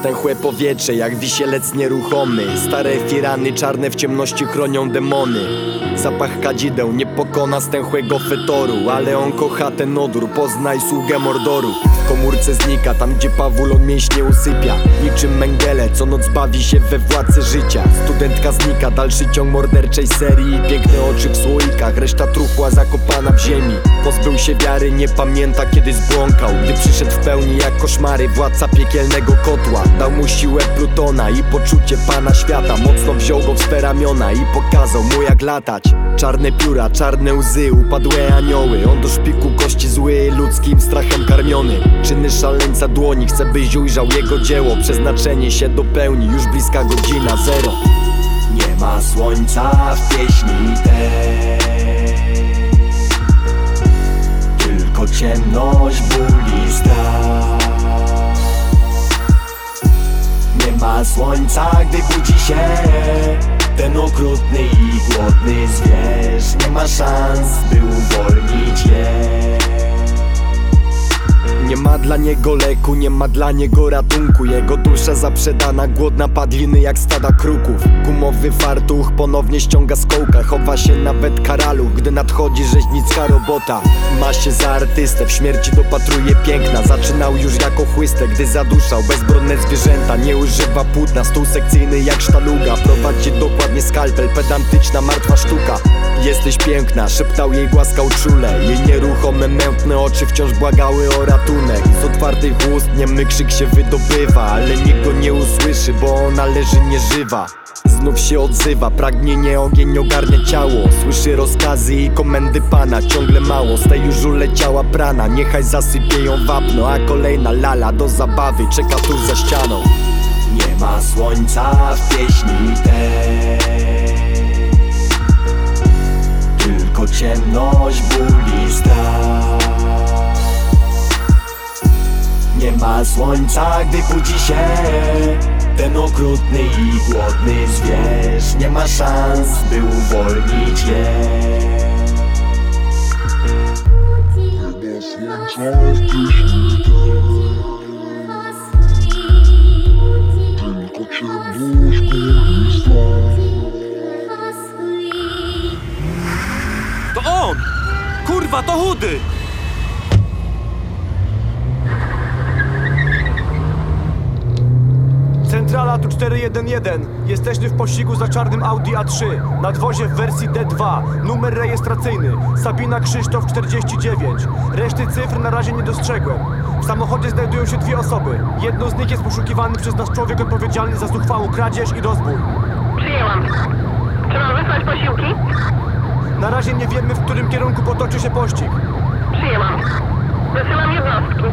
Stęchłe powietrze jak wisielec nieruchomy. Stare firany czarne w ciemności chronią demony. Zapach kadzideł nie pokona stęchłego fetoru Ale on kocha ten odór, poznaj sługę mordoru. W komórce znika, tam gdzie Pawulon mięśnie usypia. Niczym Mengele, co noc bawi się we władcy życia. Studentka znika, dalszy ciąg morderczej serii. Piękne oczy w słoikach, reszta truchła zakopana w ziemi. Pozbył się wiary, nie pamięta kiedy zbłąkał. Gdy przyszedł w pełni jak koszmary, władca piekielnego kotła Dał mu siłę Plutona i poczucie pana świata. Mocno wziął go w swe ramiona i pokazał mu jak latać. Czarne pióra, czarne łzy, upadłe anioły. On do szpiku kości zły, ludzkim strachem karmiony. Czyny szaleńca dłoni, chce byś ujrzał jego dzieło. Przeznaczenie się dopełni, już bliska godzina zero. Nie ma słońca w pieśni tej. Tylko ciemność, ból słońca, gdy budzi się Ten okrutny i głodny zwierz. Nie ma szans, by uwolnić je. Nie ma dla niego leku, nie ma dla niego ratunku. Jego dusza zaprzedana, głodna padliny jak stada kruków. Gumowy fartuch ponownie ściąga z kołka Chowa się nawet karaluch, gdy nadchodzi rzeźnicka robota Ma się za artystę, w śmierci dopatruje piękna. Zaczynał już jako chłystek, gdy zaduszał. Bezbronne zwierzęta Nie używa płótna, stół sekcyjny jak sztaluga Prowadzi dokładnie skalpel, pedantyczna martwa sztuka. Jesteś piękna, szeptał jej, głaskał czule Jej nieruchome, mętne oczy wciąż błagały o ratunek otwartych ust niemy krzyk się wydobywa Ale nikt go nie usłyszy, bo ona leży nieżywa. Znów się odzywa, pragnienie ogień ogarnia ciało. Słyszy rozkazy i komendy pana, ciągle mało. Z tej już uleciała prana, niechaj zasypie ją wapno A kolejna lala do zabawy czeka tuż za ścianą. Nie ma słońca w pieśni tej. Tylko ciemność, ból i strach Nie ma słońca, gdy budzi się Ten okrutny i głodny zwierz Nie ma szans, by uwolnić je To on! Kurwa, to chudy! Centrala tu 411. Jesteśmy w pościgu za czarnym Audi A3. Nadwozie w wersji D2. Numer rejestracyjny. Sabina Krzysztof 49. Reszty cyfr na razie nie dostrzegłem. W samochodzie znajdują się dwie osoby. Jedną z nich jest poszukiwany przez nas człowiek odpowiedzialny za zuchwałą kradzież i rozbój. Przyjęłam. Czy mam wysłać posiłki? Na razie nie wiemy, w którym kierunku potoczy się pościg. Przyjęłam. Wysyłam jednostki.